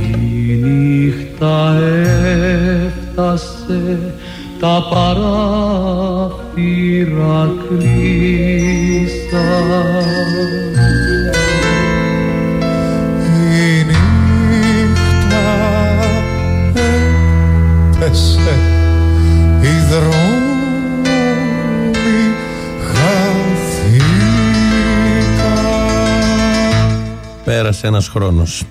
Η νύχτα έφτασε τα παράθυρα κλείσαν Πέρασε ένας χρόνος.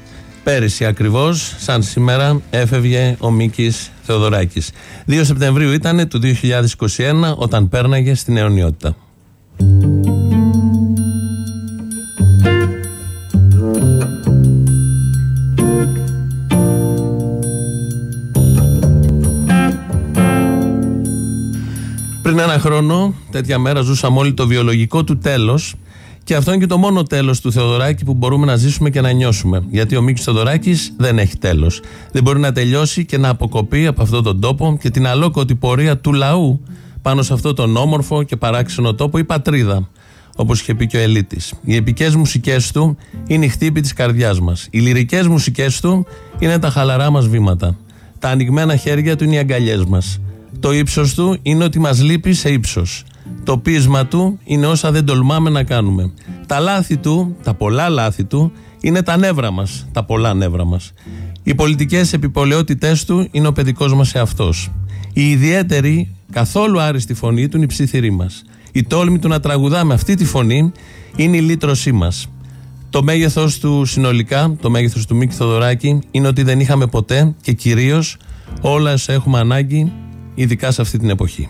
Πέρυσι ακριβώς, σαν σήμερα, έφευγε ο Μίκης Θεοδωράκης. 2 Σεπτεμβρίου ήταν του 2021 όταν πέρναγε στην αιωνιότητα. Πριν ένα χρόνο, τέτοια μέρα, ζούσαμε όλοι το βιολογικό του τέλος και αυτό είναι και το μόνο τέλος του Θεοδωράκη που μπορούμε να ζήσουμε και να νιώσουμε. Γιατί ο Μίκης Θεοδωράκης δεν έχει τέλος. Δεν μπορεί να τελειώσει και να αποκοπεί από αυτόν τον τόπο και την αλόκοτη πορεία του λαού πάνω σε αυτόν τον όμορφο και παράξενο τόπο, η πατρίδα. Όπως είχε πει και ο Ελίτης. Οι επικές μουσικές του είναι η χτύπη της καρδιάς μας. Οι λυρικές μουσικές του είναι τα χαλαρά μας βήματα. Τα ανοιγμένα χέρια του είναι οι αγκαλιές μας. Το ύψος του είναι ότι μας λείπει σε ύψος. Το πείσμα του είναι όσα δεν τολμάμε να κάνουμε. Τα λάθη του, τα πολλά λάθη του, είναι τα νεύρα μας. Τα πολλά νεύρα μας. Οι πολιτικές επιπολαιότητές του είναι ο παιδικός μας εαυτός. Η ιδιαίτερη, καθόλου άριστη φωνή του είναι η ψήθυρή μας. Η τόλμη του να τραγουδάμε αυτή τη φωνή είναι η λύτρωσή μας. Το μέγεθος του συνολικά, το μέγεθος του Μίκη Θοδωράκη, είναι ότι δεν είχαμε ποτέ και κυρίως όλα όσα έχουμε ανάγκη, ειδικά σε αυτή την εποχή.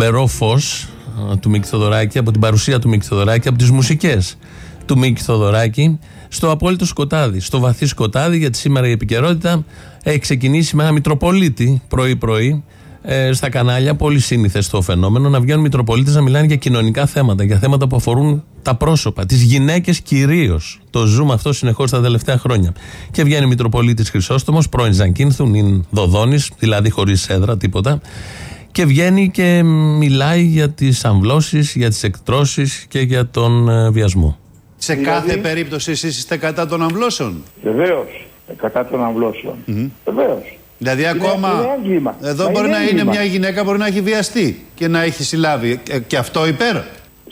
Λαμπερό φως του Μίκη Θοδωράκη, από την παρουσία του Μίκη Θοδωράκη, από τις μουσικές του Μίκη Θοδωράκη, στο απόλυτο σκοτάδι, στο βαθύ σκοτάδι, γιατί σήμερα η επικαιρότητα έχει ξεκινήσει με ένα Μητροπολίτη πρωί-πρωί ε, στα κανάλια. Πολύ σύνηθες το φαινόμενο να βγαίνουν Μητροπολίτες να μιλάνε για κοινωνικά θέματα, για θέματα που αφορούν τα πρόσωπα, τις γυναίκες κυρίως. Το ζούμε αυτό συνεχώς τα τελευταία χρόνια. Και βγαίνει ο Μητροπολίτης Χρυσόστομος, πρώην Ζανκίνθου, νυν Δοδόνης, δηλαδή χωρίς έδρα, τίποτα. Και βγαίνει και μιλάει για τις αμβλώσεις, για τις εκτρώσεις και για τον ε, βιασμό. Σε κάθε περίπτωση εσείς είστε κατά των αμβλώσεων; Βεβαίως. Κατά των αμβλώσεων. Βεβαίως. Δηλαδή ακόμα είναι έγκλημα. εδώ Μα μπορεί είναι να είναι έγκλημα. μια γυναίκα μπορεί να έχει βιαστεί και να έχει συλλάβει. Ε, και αυτό υπέρ.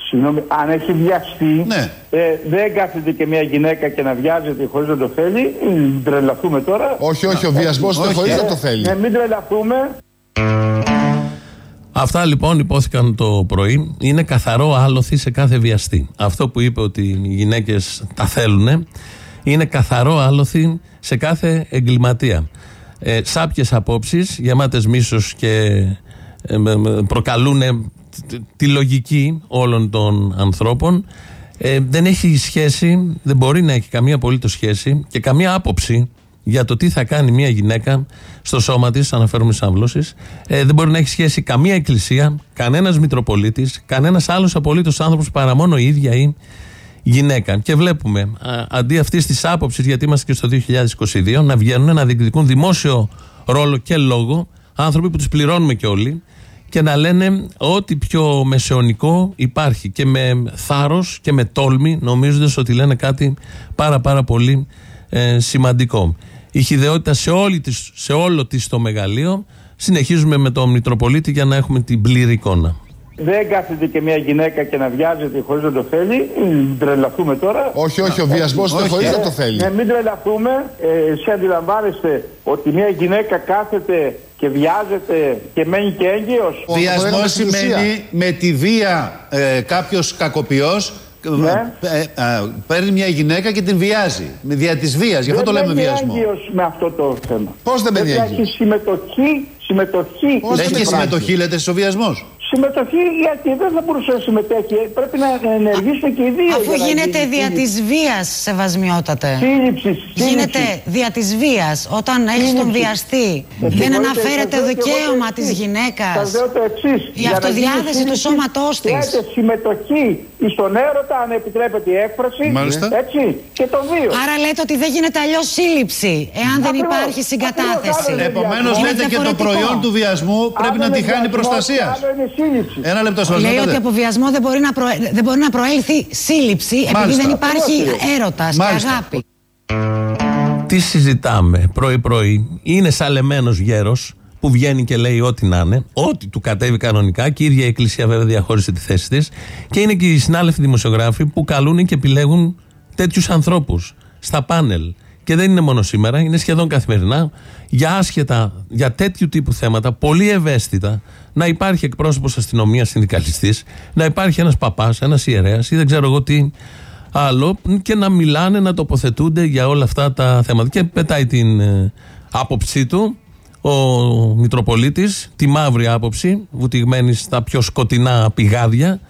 Συγγνώμη, αν έχει βιαστεί, Ναι. ε, δεν κάθεται και μια γυναίκα και να βιάζεται χωρίς να το θέλει. Ε, Μην τρελαθούμε τώρα. Όχι, όχι, ο βιασμός είναι όχι. χωρίς να το θέλει. Ε, μην τρελαθούμε. Αυτά λοιπόν υπόθηκαν το πρωί. Είναι καθαρό άλοθη σε κάθε βιαστή. Αυτό που είπε ότι οι γυναίκες τα θέλουν είναι καθαρό άλοθη σε κάθε εγκληματία. Ε, Σάπιες απόψεις, γεμάτες μίσος και ε, με- με- προκαλούν τη λογική όλων των ανθρώπων. Ε, δεν έχει σχέση, δεν μπορεί να έχει καμία απολύτως σχέση και καμία άποψη για το τι θα κάνει μια γυναίκα στο σώμα της, αναφέρομαι στις αμβλώσεις, ε, δεν μπορεί να έχει σχέση καμία εκκλησία, κανένας Μητροπολίτης, κανένας άλλος απολύτως άνθρωπος παρά μόνο η ίδια η γυναίκα. Και βλέπουμε, α, αντί αυτής της άποψης, γιατί είμαστε και στο 2022, να βγαίνουν να διεκδικούν δημόσιο ρόλο και λόγο άνθρωποι που τους πληρώνουμε και όλοι και να λένε ό,τι πιο μεσαιωνικό υπάρχει και με θάρρος και με τόλμη νομίζοντας ότι λένε κάτι πάρα πάρα πολύ ε, σημαντικό. Η χειδαιότητα σε, όλη της, σε όλο της το μεγαλείο συνεχίζουμε με τον Μητροπολίτη για να έχουμε την πλήρη εικόνα. Δεν κάθεται και μια γυναίκα και να βιάζεται χωρίς να το θέλει. Ε, Μην τρελαθούμε τώρα. Όχι, όχι, ο βιασμός είναι όχι, χωρίς ε. να το θέλει. Ναι, μην τρελαθούμε. Ε, εσύ αντιλαμβάνεστε ότι μια γυναίκα κάθεται και βιάζεται και μένει και έγκυος; Ο- Βιασμός το στην ουσία. σημαίνει με τη βία ε, κάποιος κακοποιός Ναι. παίρνει μια γυναίκα και την βιάζει. Με δια της βίας. Γι' αυτό το Δεν λέμε μένει βιασμό. έγκυος με αυτό το θέμα. Πώς δεν μένει Πρέπει να έγκυος; έχει συμμετοχή, συμμετοχή. Πώς Έχει δεν και υπάρχει. συμμετοχή, λέτε, στο βιασμός; Συμμετοχή γιατί δεν θα μπορούσε να συμμετέχει. Πρέπει να ενεργήσουν και οι δύο. Αφού για να γίνεται γίνει δια σύλληψη. της βίας, σεβασμιότατε. Σύλληψη. Γίνεται σύλληψη. δια της βίας. Όταν έχεις τον Σύλληψη. βιαστή, Ε, δεν συγχωρείτε, αναφέρεται σας λέω και εγώ δικαίωμα το της εξής. γυναίκας. Σας λέω το εξής. Η Για να αυτοδιάθεση γίνει του σύλληψη, σώματός της. Χρειάζεται συμμετοχή στον έρωτα, αν επιτρέπεται η έκφραση. Μάλιστα. Έτσι. Και των δύο. Άρα λέτε ότι δεν γίνεται αλλιώς σύλληψη, εάν δεν Ακριβώς. υπάρχει συγκατάθεση. Ακριβώς, άλλο Επομένω, Είναι λέτε και το διαφορετικό. προϊόν του βιασμού πρέπει Άλλο να είναι τη χάνει βιασμός προστασίας. Και Άλλο είναι σύλληψη. Ένα λεπτό, σας Λέει ότι από βιασμό δεν μπορεί να, προε- δεν μπορεί να προέλθει σύλληψη επειδή Μάλιστα. δεν υπάρχει Ακριβώς. έρωτας και Μάλιστα. αγάπη. Τι συζητάμε πρωί-πρωί; Είναι σαλεμένο γέρος που βγαίνει και λέει ό,τι να είναι, ό,τι του κατέβει κανονικά και η ίδια η Εκκλησία βέβαια διαχώρισε τη θέση της. Και είναι και οι συνάδελφοι δημοσιογράφοι που καλούν και επιλέγουν τέτοιους ανθρώπους στα πάνελ. Και δεν είναι μόνο σήμερα, είναι σχεδόν καθημερινά για άσχετα, για τέτοιου τύπου θέματα, πολύ ευαίσθητα, να υπάρχει εκπρόσωπος αστυνομίας, συνδικαλιστής, να υπάρχει ένας παπάς, ένας ιερέας ή δεν ξέρω εγώ τι άλλο και να μιλάνε, να τοποθετούνται για όλα αυτά τα θέματα. Και πετάει την ε, άποψή του ο Μητροπολίτης, τη μαύρη άποψη, βουτυγμένη στα πιο σκοτεινά πηγάδια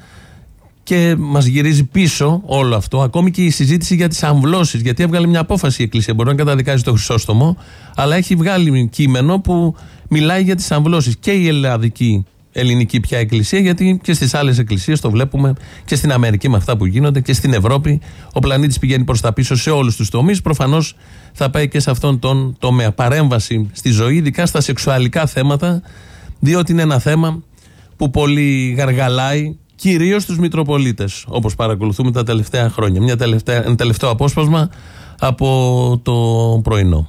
και μας γυρίζει πίσω όλο αυτό, ακόμη και η συζήτηση για τις αμβλώσεις. Γιατί έβγαλε μια απόφαση η Εκκλησία. Μπορεί να καταδικάζει το Χρυσόστομο, αλλά έχει βγάλει κείμενο που μιλάει για τις αμβλώσεις. Και η ελλαδική ελληνική πια εκκλησία, γιατί και στις άλλες εκκλησίες το βλέπουμε και στην Αμερική με αυτά που γίνονται και στην Ευρώπη. Ο πλανήτης πηγαίνει προς τα πίσω σε όλους τους τομείς. Προφανώς θα πάει και σε αυτόν τον τομέα. Παρέμβαση στη ζωή, ειδικά στα σεξουαλικά θέματα, διότι είναι ένα θέμα που πολύ γαργαλάει κυρίως τους Μητροπολίτες, όπως παρακολουθούμε τα τελευταία χρόνια. Μια τελευταία, ένα τελευταίο απόσπασμα από το πρωινό.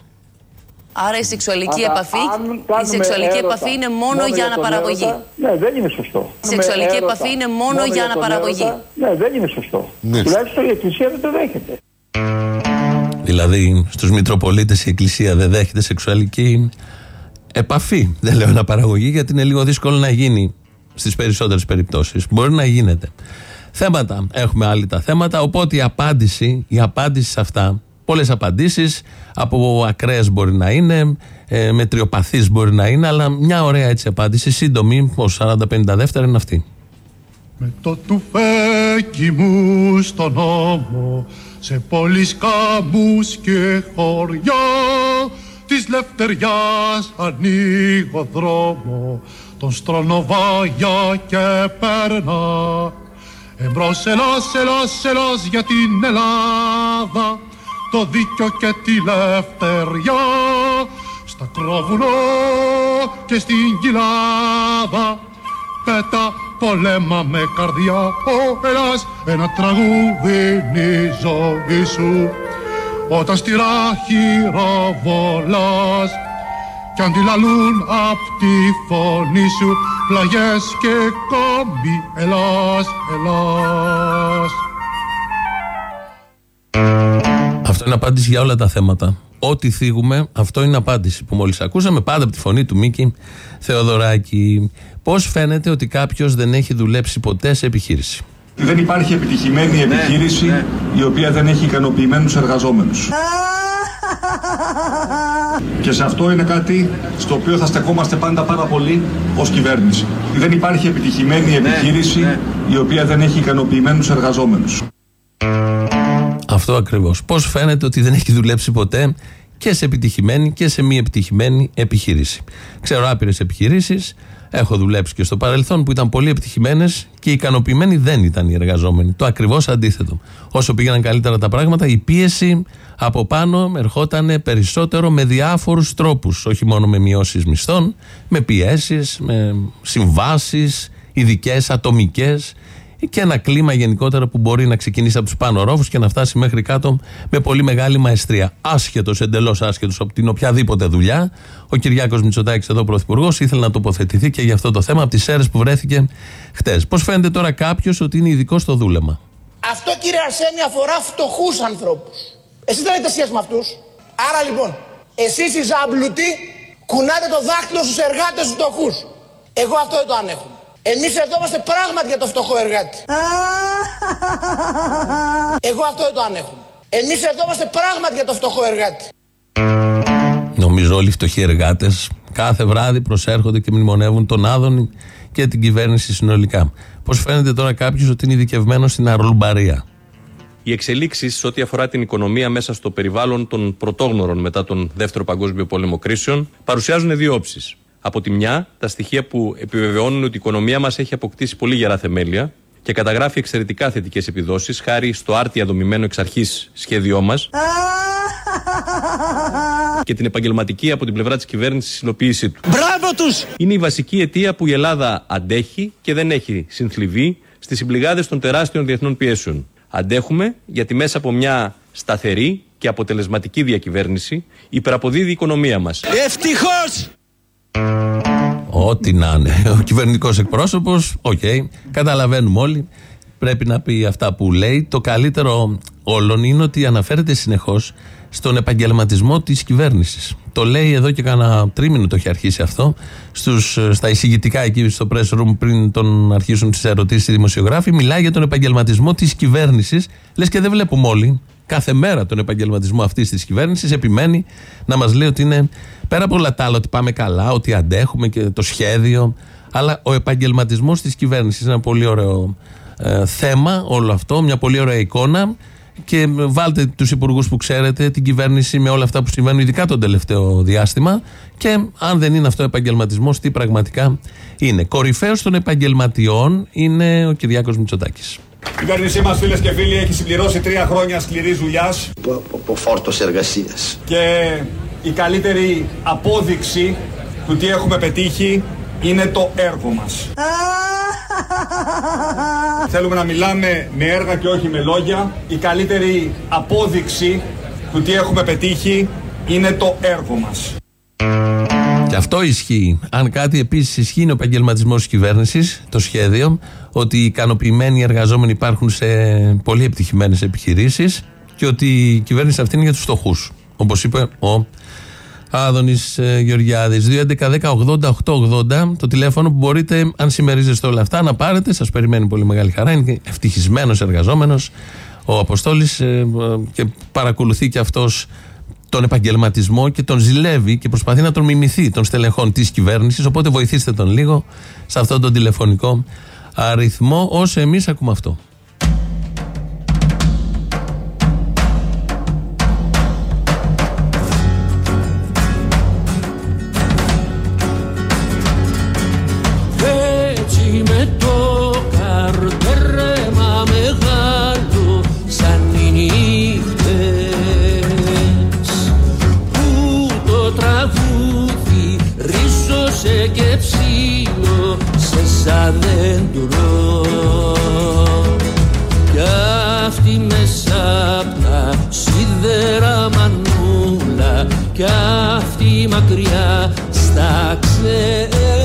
Άρα η σεξουαλική Αλλά επαφή, αν η κάνουμε σεξουαλική έρωτα επαφή είναι μόνο, για τον αναπαραγωγή. έρωτα, ναι, δεν είναι σωστό. Σεξουαλική Κάνουμε επαφή έρωτα είναι μόνο για τον αναπαραγωγή. έρωτα, Ναι, δεν είναι σωστό. Ναι. Τουλάχιστον η Εκκλησία δεν το δέχεται. Δηλαδή, στους Μητροπολίτες η Εκκλησία δεν δέχεται σεξουαλική επαφή. Δεν λέω αναπαραγωγή, γιατί είναι λίγο δύσκολο να γίνει στις περισσότερες περιπτώσεις. Μπορεί να γίνεται. Θέματα. Έχουμε άλλοι τα θέματα. Οπότε η απάντηση, η απάντηση σε αυτά, πολλές απαντήσεις, από ακραίες μπορεί να είναι, ε, μετριοπαθείς μπορεί να είναι, αλλά μια ωραία έτσι απάντηση, σύντομη, ως 40-50 δεύτερα είναι αυτή. Με το τουφέκι μου στον ώμο σε πόλεις κάμπους και χωριά της λευτεριάς ανοίγω δρόμο τον στρονοβάγια και περνά Εμπρός ελάς, ελάς, ελάς για την Ελλάδα το δίκιο και τη λευτεριά. Στα κρόβουνο και στην κοιλάδα Πέτα πολέμα με καρδιά. Ο Ελλάς ένα τραγούδι είναι η ζωή σου. Όταν στη ράχυρα βολάς Κι αντιλαλούν απ' τη φωνή σου Πλαγιές και κόμπι Ελλάς, Ελλάς Αυτό είναι απάντηση για όλα τα θέματα. Ό,τι θίγουμε, αυτό είναι απάντηση που μόλις ακούσαμε πάντα από τη φωνή του Μίκη Θεοδωράκη. Πώς φαίνεται ότι κάποιος δεν έχει δουλέψει ποτέ σε επιχείρηση; Δεν υπάρχει επιτυχημένη επιχείρηση η οποία δεν έχει ικανοποιημένους εργαζόμενους. Και σε αυτό είναι κάτι στο οποίο θα στεκόμαστε πάντα πάρα πολύ ως κυβέρνηση. Δεν υπάρχει επιτυχημένη επιχείρηση η οποία δεν έχει ικανοποιημένους εργαζόμενους. Αυτό ακριβώς. Πώς φαίνεται ότι δεν έχει δουλέψει ποτέ και σε επιτυχημένη και σε μη επιτυχημένη επιχείρηση. Ξέρω άπειρες επιχειρήσεις. Έχω δουλέψει και στο παρελθόν που ήταν πολύ επιτυχημένες και ικανοποιημένοι δεν ήταν οι εργαζόμενοι. Το ακριβώς αντίθετο. Όσο πήγαιναν καλύτερα τα πράγματα, η πίεση από πάνω ερχόταν περισσότερο με διάφορους τρόπους. Όχι μόνο με μειώσεις μισθών, με πιέσεις, με συμβάσεις, ειδικές, ατομικές και ένα κλίμα γενικότερα που μπορεί να ξεκινήσει από τους πάνω ρόφους και να φτάσει μέχρι κάτω με πολύ μεγάλη μαεστρία. Άσχετος, εντελώς άσχετος από την οποιαδήποτε δουλειά, ο Κυριάκος Μητσοτάκης, εδώ πρωθυπουργός, ήθελε να τοποθετηθεί και για αυτό το θέμα από τις αίρες που βρέθηκε χτες. Πώς φαίνεται τώρα κάποιος ότι είναι ειδικός στο δούλεμα; Αυτό κύριε Αρσένη αφορά φτωχούς ανθρώπους. Εσείς δεν έχετε σχέση με αυτούς. Άρα λοιπόν, εσείς οι ζάμπλουτοι κουνάτε το δάχτυλο στους εργάτες τους φτωχούς. Εγώ αυτό δεν το ανέχομαι. Εμείς εδώ είμαστε πράγματι για το φτωχό εργάτη. Εγώ αυτό δεν το ανέχομαι. Εμείς εδώ είμαστε πράγματι για το φτωχό εργάτη. Νομίζω όλοι οι φτωχοί εργάτες κάθε βράδυ προσέρχονται και μνημονεύουν τον Άδωνη και την κυβέρνηση συνολικά. Πώς φαίνεται τώρα κάποιος ότι είναι ειδικευμένος στην αρλουμπαρία. Οι εξελίξεις ό,τι αφορά την οικονομία μέσα στο περιβάλλον των πρωτόγνωρων μετά τον Δεύτερο Παγκόσμιο Πόλεμο κρίσεων παρουσιάζουν δύο όψεις. Από τη μια, τα στοιχεία που επιβεβαιώνουν ότι η οικονομία μας έχει αποκτήσει πολύ γερά θεμέλια και καταγράφει εξαιρετικά θετικές επιδόσεις χάρη στο άρτια δομημένο εξ αρχής σχέδιό μας και την επαγγελματική από την πλευρά της κυβέρνησης υλοποίησή του. Μπράβο τους! Είναι η βασική αιτία που η Ελλάδα αντέχει και δεν έχει συνθλιβεί στις συμπληγάδες των τεράστιων διεθνών πιέσεων. Αντέχουμε γιατί μέσα από μια σταθερή και αποτελεσματική διακυβέρνηση υπεραποδίδει η οικονομία μας. Ευτυχώς! Ό,τι να είναι. Ο κυβερνητικός εκπρόσωπος, οκ, καταλαβαίνουμε όλοι. Πρέπει να πει αυτά που λέει. Το καλύτερο όλων είναι ότι αναφέρεται συνεχώς στον επαγγελματισμό της κυβέρνησης. Το λέει εδώ και κάνα τρίμηνο το έχει αρχίσει αυτό. Στους, στα εισηγητικά εκεί στο press room πριν τον αρχίσουν τις ερωτήσεις οι δημοσιογράφοι, μιλάει για τον επαγγελματισμό της κυβέρνησης. Λες και δεν βλέπουμε όλοι κάθε μέρα τον επαγγελματισμό αυτής της κυβέρνησης. Επιμένει να μας λέει ότι είναι πέρα από όλα τα άλλα, ότι πάμε καλά, ότι αντέχουμε και το σχέδιο. Αλλά ο επαγγελματισμός της κυβέρνησης είναι ένα πολύ ωραίο ε, θέμα όλο αυτό, μια πολύ ωραία εικόνα. Και βάλτε τους υπουργούς που ξέρετε, την κυβέρνηση με όλα αυτά που συμβαίνουν, ειδικά τον τελευταίο διάστημα. Και αν δεν είναι αυτό επαγγελματισμός, τι πραγματικά είναι. Κορυφαίος των επαγγελματιών είναι ο Κυριάκος Μητσοτάκης. Η κυβέρνησή μας, φίλες και φίλοι, έχει συμπληρώσει τρία χρόνια σκληρή δουλειάς από φόρτος εργασίας. και η καλύτερη απόδειξη του τι έχουμε πετύχει είναι το έργο μας. Θέλουμε να μιλάμε με έργα και όχι με λόγια. Η καλύτερη απόδειξη του τι έχουμε πετύχει είναι το έργο μας. Και αυτό ισχύει. Αν κάτι επίσης ισχύει, είναι ο επαγγελματισμός της κυβέρνησης, το σχέδιο, ότι οι ικανοποιημένοι εργαζόμενοι υπάρχουν σε πολύ επιτυχημένες επιχειρήσεις και ότι η κυβέρνηση αυτή είναι για τους φτωχούς. Όπως είπε ο Άδωνης Γεωργιάδης. 2.11.10.80.880 το τηλέφωνο που μπορείτε, αν συμμερίζεστε όλα αυτά, να πάρετε. Σας περιμένει πολύ μεγάλη χαρά. Είναι ευτυχισμένος εργαζόμενος ο Αποστόλης και παρακολουθεί και αυτός τον επαγγελματισμό και τον ζηλεύει και προσπαθεί να τον μιμηθεί των στελεχών της κυβέρνησης. Οπότε βοηθήστε τον λίγο σε αυτόν τον τηλεφωνικό αριθμό, όσο εμείς ακούμε αυτό. Κι αυτή μακριά στα ξένα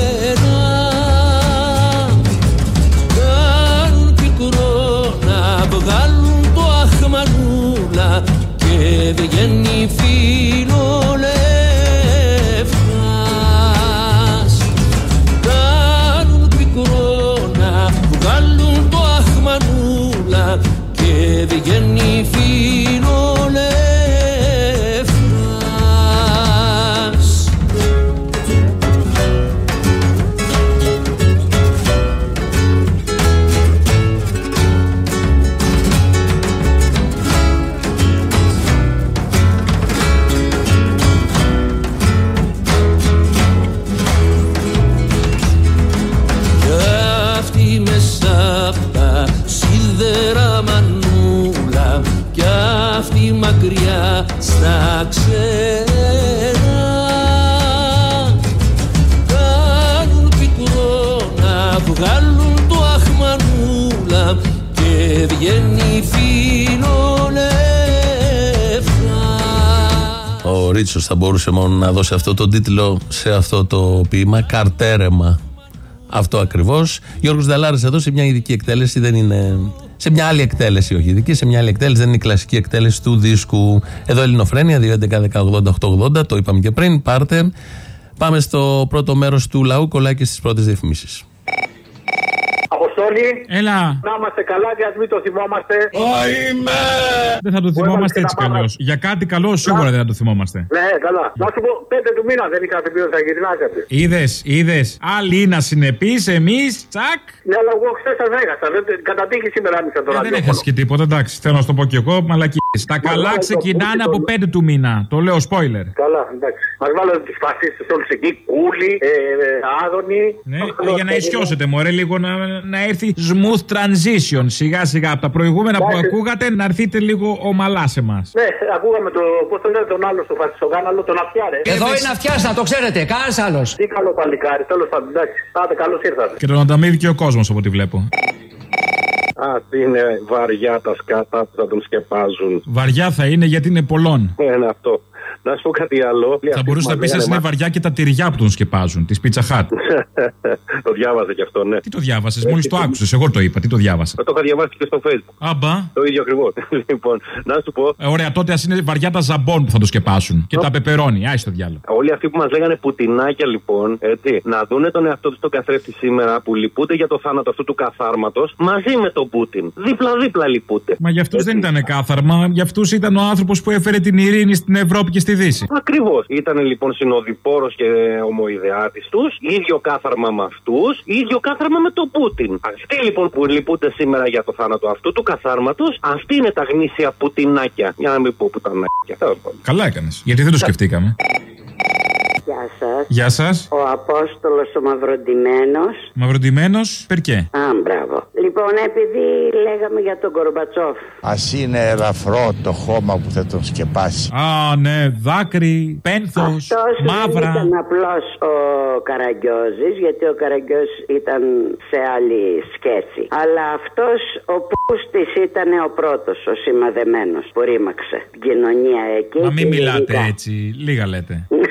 Ο Ρίτσο θα μπορούσε μόνο να δώσει αυτό το τίτλο σε αυτό το ποίημα. Καρτέρεμα. Αυτό ακριβώς. Γιώργος Δαλάρα εδώ σε μια ειδική εκτέλεση, δεν είναι. Σε μια άλλη εκτέλεση, όχι ειδική, σε μια άλλη εκτέλεση, δεν είναι η κλασική εκτέλεση του δίσκου. Εδώ Ελληνοφρένια, 2.11.10.80.880, το είπαμε και πριν. Πάρτε. Πάμε στο πρώτο μέρος του λαού, κολλάει και στις πρώτες διαφημίσεις. Αποστόλη. Έλα. Να είμαστε καλά και ας μην το θυμόμαστε. Δεν θα το θυμόμαστε έτσι κι αλλιώς. Για κάτι καλό σίγουρα δεν θα το θυμόμαστε. Ναι, καλά. Να σου πω, πέντε του μήνα δεν είχατε πει ότι θα γυρνάσετε. Είδες, είδες. Άλλοι είναι ασυνεπεί, εμείς, τσακ. Ναι, αλλά εγώ χθες σας έγραψα. Δεν, κατά τύχη σήμερα ήμουν το Ε, δεν ραδιόφωνο. έχασες και τίποτα, εντάξει. Θέλω να σου το πω κι εγώ, μαλακίε. Τα καλά το ξεκινάνε πού από το- πέντε του μήνα. Το λέω spoiler. Καλά, εντάξει. Μας βάλατε τους φασίστες όλους εκεί, κούλι, ε, ε, άδωνη. Ναι, για να ισιώσετε, μωρέ, λίγο να, να έρθει smooth transition σιγά σιγά από τα προηγούμενα που Εντάξει. ακούγατε να έρθετε λίγο ομαλά σε εμά. Ναι, ακούγαμε το, πώς τον λένε τον άλλο στο φασιστογάναλο, τον Αυτιάρε. Εδώ είναι αυτιάς, να το ξέρετε. Κανένας άλλος. Τι καλό παλικάρι, τέλος πάντων, εντάξει. Πάτε, καλώς ήρθατε. Και τον ανταμείβει και ο κόσμος από ό,τι βλέπω. Α, είναι βαριά τα σκάτα που θα τον σκεπάζουν. Βαριά θα είναι γιατί είναι πολλών. Είναι αυτό. Να σου πω κάτι άλλο. Θα μπορούσες να πεις εσύ είναι βαριά και τα τυριά που τον σκεπάζουν, της Pizza Hut. το διάβαζε και αυτό, ναι. Τι το διάβασες, μόλις το άκουσες. Εγώ το είπα, τι το διάβασα. Το είχα διαβάσει και στο facebook. Αμπά. Το ίδιο ακριβώς. λοιπόν, να σου πω, Ε, ωραία, τότε ας είναι βαριά τα ζαμπόν που θα το σκεπάσουν. Και τα πεπερώνει. Άι το διάλογο. όλοι αυτοί που μας λέγανε πουτινάκια λοιπόν, έτσι, να δούνε τον εαυτό τους στον καθρέφτη σήμερα που λυπούνται για το θάνατο αυτού του καθάρματος μαζί με τον Πούτιν. Δίπλα-δίπλα λυπούνται. Μα για αυτούς δεν ήταν κάθαρμα. Για αυτούς ήταν ο άνθρωπος που έφερε την ειρήνη στην Ευρώπη και στη Δύση. Ακριβώς. Ήταν λοιπόν συνοδοιπόρος και ομοειδεάτης τους, ίδιο κάθαρμα με αυτούς, ίδιο κάθαρμα με τον Πούτιν. Αυτοί λοιπόν που λυπούνται σήμερα για το θάνατο αυτού του καθάρματος, αυτοί είναι τα γνήσια πουτινάκια. Για να μην πω πουτανάκια. Τέλος πάντων. Καλά έκανες. Γιατί δεν το σκεφτήκαμε. Γεια σας. Γεια σας. Ο Απόστολος ο Μαυροντημένος. Μαυροντημένο, περκέ. Α, μπράβο. Λοιπόν, επειδή λέγαμε για τον Κορμπατσόφ. Α είναι ελαφρό το χώμα που θα τον σκεπάσει. Α, ναι, δάκρυ, πένθος, Αυτός μαύρα. δεν ήταν απλώς ο Καραγκιόζης, γιατί ο Καραγκιός ήταν σε άλλη σχέση. Αλλά αυτός ο Πούστης ήταν ο πρώτος, ο σημαδεμένος που ρήμαξε την κοινωνία εκεί. Μα μην και μιλάτε γενικά. έτσι. Λίγα λέτε.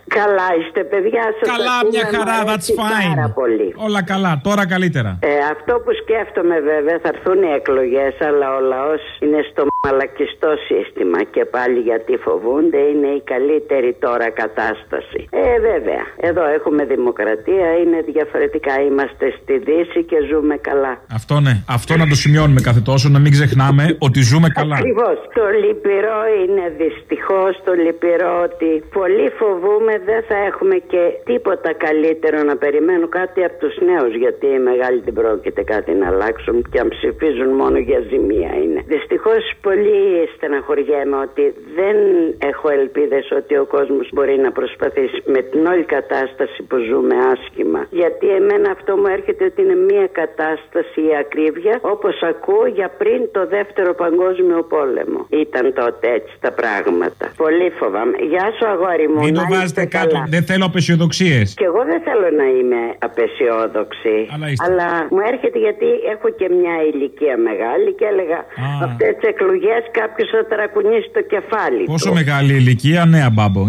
Καλά είστε, παιδιά σας. Καλά, μια χαρά, that's fine. Πάρα πολύ. Όλα καλά, τώρα καλύτερα. Ε, αυτό που σκέφτομαι βέβαια θα έρθουν οι εκλογές, αλλά ο λαός είναι στο μαλακιστό σύστημα και πάλι γιατί φοβούνται είναι η καλύτερη τώρα κατάσταση. Ε, βέβαια, εδώ έχουμε δημοκρατία, είναι διαφορετικά. Είμαστε στη Δύση και ζούμε καλά. Αυτό ναι, αυτό να το σημειώνουμε κάθε τόσο, να μην ξεχνάμε ότι ζούμε καλά. Ακριβώς. Το λυπηρό είναι δυστυχώς το λυπηρό ότι πολύ φοβούμε δεν θα έχουμε και τίποτα καλύτερο να περιμένουν κάτι από τους νέους. Γιατί οι μεγάλοι δεν πρόκειται κάτι να αλλάξουν και αν ψηφίζουν μόνο για ζημία είναι. Δυστυχώς πολύ στεναχωριέμαι ότι δεν έχω ελπίδες ότι ο κόσμος μπορεί να προσπαθήσει με την όλη κατάσταση που ζούμε άσχημα. Γιατί εμένα αυτό μου έρχεται ότι είναι μια κατάσταση η ακρίβεια όπως ακούω για πριν το δεύτερο παγκόσμιο πόλεμο. Ήταν τότε έτσι τα πράγματα. Πολύ φοβάμαι. Γεια σου αγόρι μου. Μην το να βάζετε είστε κάτω, καλά. δεν θέλω απεσιοδοξίες. Και εγώ δεν θέλω να είμαι απεσιόδοξη. Αλλά είστε. Αλλά μου έρχεται γιατί έχω και μια ηλικία μεγάλη και έλεγα Α. αυτές τις εκλογές κάποιος θα ταρακουνήσει το κεφάλι Πόσο του. μεγάλη ηλικία, νέα μπάμπο.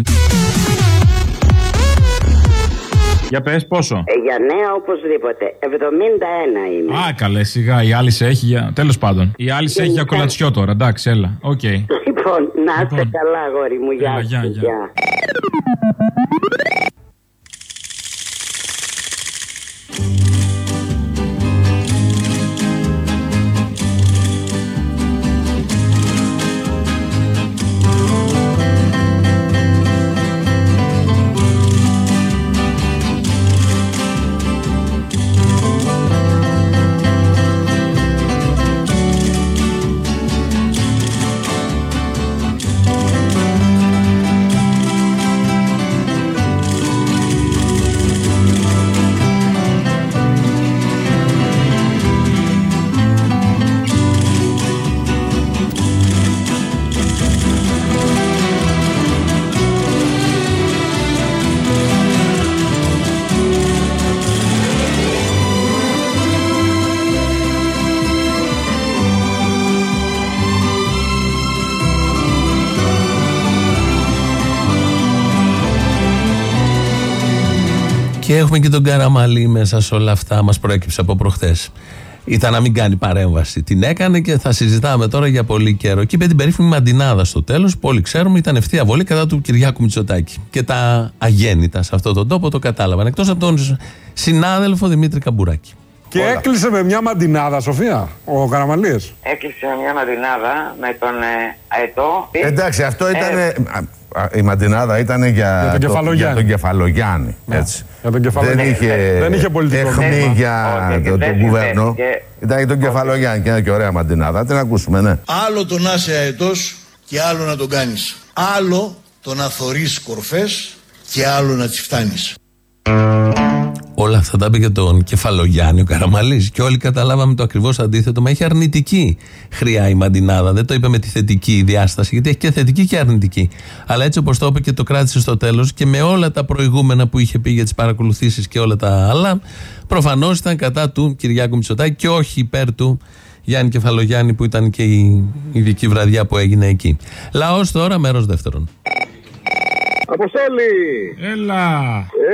Για πες πόσο; Ε, για νέα οπωσδήποτε. 71 είμαι. Α, καλέ, σιγά. Η άλλη σε έχει για. Τέλος πάντων. Η άλλη σε έχει για κολατσιό τώρα. Εντάξει, έλα. Οκ. Λοιπόν, να είστε καλά, αγόρι μου. Γεια Έλα, σου. γεια, γεια. Έχουμε και τον Καραμαλή μέσα σε όλα αυτά. Μας προέκυψε από προχθές. Ήταν να μην κάνει παρέμβαση. Την έκανε και θα συζητάμε τώρα για πολύ καιρό. Και είπε την περίφημη Μαντινάδα στο τέλος, που όλοι ξέρουμε ήταν ευθεία βολή κατά του Κυριάκου Μητσοτάκη. Και τα αγέννητα σε αυτόν τον τόπο το κατάλαβαν. Εκτός από τον συνάδελφο Δημήτρη Καμπουράκη. Και έκλεισε με μια μαντινάδα, Σοφία, ο Καραμαλής. Έκλεισε μια μαντινάδα με τον ε, Αετό. Εντάξει, αυτό ήταν. Ε, η Μαντινάδα ήταν για, τον το- Κεφαλογιάννη. για τον Κεφαλογιάννη. Έτσι. Για τον Κεφαλογιάννη. Δεν είχε, Δεν είχε πολιτικό αιχμή θέμα. για Όχι, και το- δεν τον κουβέρνο. συνδέθηκε. Ήταν για τον Κεφαλογιάννη και είναι και ωραία Μαντινάδα. Την ακούσουμε, ναι. Άλλο το να είσαι αετός και άλλο να τον κάνεις. Άλλο το να θωρείς κορφές και άλλο να τις φτάνεις. Όλα αυτά τα είπε και τον Κεφαλογιάννη ο Καραμαλής. Και όλοι καταλάβαμε το ακριβώς αντίθετο. Μα έχει αρνητική χρειά η Μαντινάδα. Δεν το είπε με τη θετική διάσταση, γιατί έχει και θετική και αρνητική. Αλλά έτσι όπως το είπε και το κράτησε στο τέλος και με όλα τα προηγούμενα που είχε πει για τις παρακολουθήσεις και όλα τα άλλα, προφανώς ήταν κατά του Κυριάκου Μητσοτάκη και όχι υπέρ του Γιάννη Κεφαλογιάννη που ήταν και η ειδική βραδιά που έγινε εκεί. Λαός τώρα, μέρος δεύτερον. Αποστόλη! Έλα!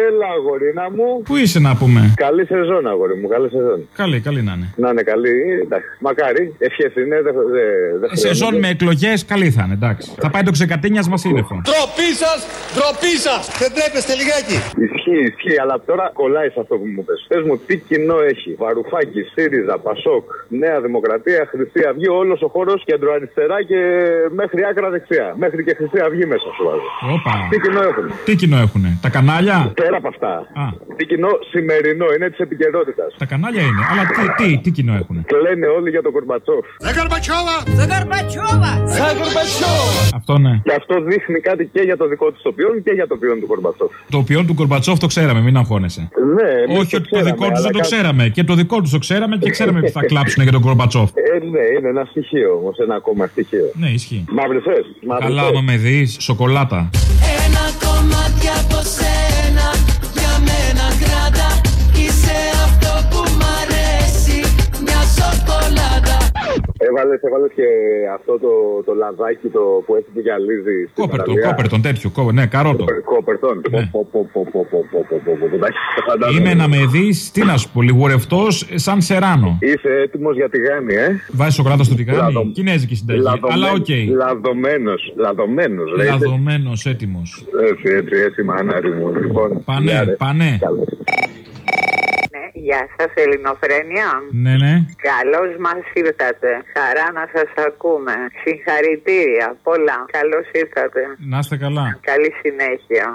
Έλα, αγορίνα μου. Πού είσαι να πούμε; Καλή σεζόν, αγόρι μου, καλή σεζόν. Καλή, καλή να είναι. Να είναι καλή, εντάξει. Μακάρι, ευχές είναι, δεν δε, δε Ε, Σεζόν με εκλογές, καλή θα είναι, εντάξει. Θα πάει το ξεκατίνιασμα σύννεφο. Ντροπή σας! Ντροπή σας! Δεν τρέπεστε λιγάκι! Ισχύει, ισχύει, αλλά τώρα κολλάει σε αυτό που μου πες. Πες μου τι κοινό έχει. Βαρουφάκη, ΣΥΡΙΖΑ, ΠΑΣΟΚ, Νέα Δημοκρατία, Χρυσή Αυγή, όλος ο χώρος κεντροαριστερά και μέχρι άκρα δεξιά. Μέχρι και Χρυσή Αυγή μέσα σου βάζω. Όπα. Τι κοινό έχουν. Τι κοινό έχουνε, τα κανάλια; Πέρα από αυτά. Τι κοινό σημερινό είναι της επικαιρότητας. Τα κανάλια είναι. Αλλά τι, τι, τι κοινό έχουνε; Κλαίνε όλοι για τον Κορμπατσόφ. Ζαγκαρμπατσόβα! Ζαγκαρμπατσόβα! Αυτό ναι. Και αυτό δείχνει κάτι και για το δικό του τοπιόν και για το ποιόν του Κορμπατσόφ. Το ποιόν του Κορμπατσόφ το ξέραμε, μην αγχώνεσαι. Ναι, εμείς Όχι το ότι το ξέραμε, δικό τους αλλά δεν το κάτι- ξέραμε. Και το δικό τους το ξέραμε και ξέραμε ότι θα κλάψουν για τον Κορμπατσόφ. Ε, ναι, είναι ένα στοιχείο όμως, ένα ακόμα στοιχείο. Ναι, ισχύει. Μαύρισε. Καλά, άμα με δεις, σοκολάτα. και αυτό το, το λαδάκι το που έχει που γυαλίζει. Coppertone, Coppertone, τέτοιο. Copper, ναι, καρότο. Coppertone. Είμαι να με δει, τι να σου πω, λιγουρευτό σαν σεράνο. Είσαι έτοιμο για τηγάνι, ε. Βάζει ο κράτο στο τηγάνι. Κινέζικη συνταγή. Αλλά οκ. Λαδωμένο. Λαδωμένο, λέει. Έτοιμο. Έτσι, έτσι, έτσι, μανάρι μου. Πανέ, πανέ. Ναι, γεια σας Ελληνοφρένια. Ναι, ναι. Καλώς μας ήρθατε. Χαρά να σας ακούμε. Συγχαρητήρια. Πολλά. Καλώς ήρθατε. Να είστε καλά. Καλή συνέχεια.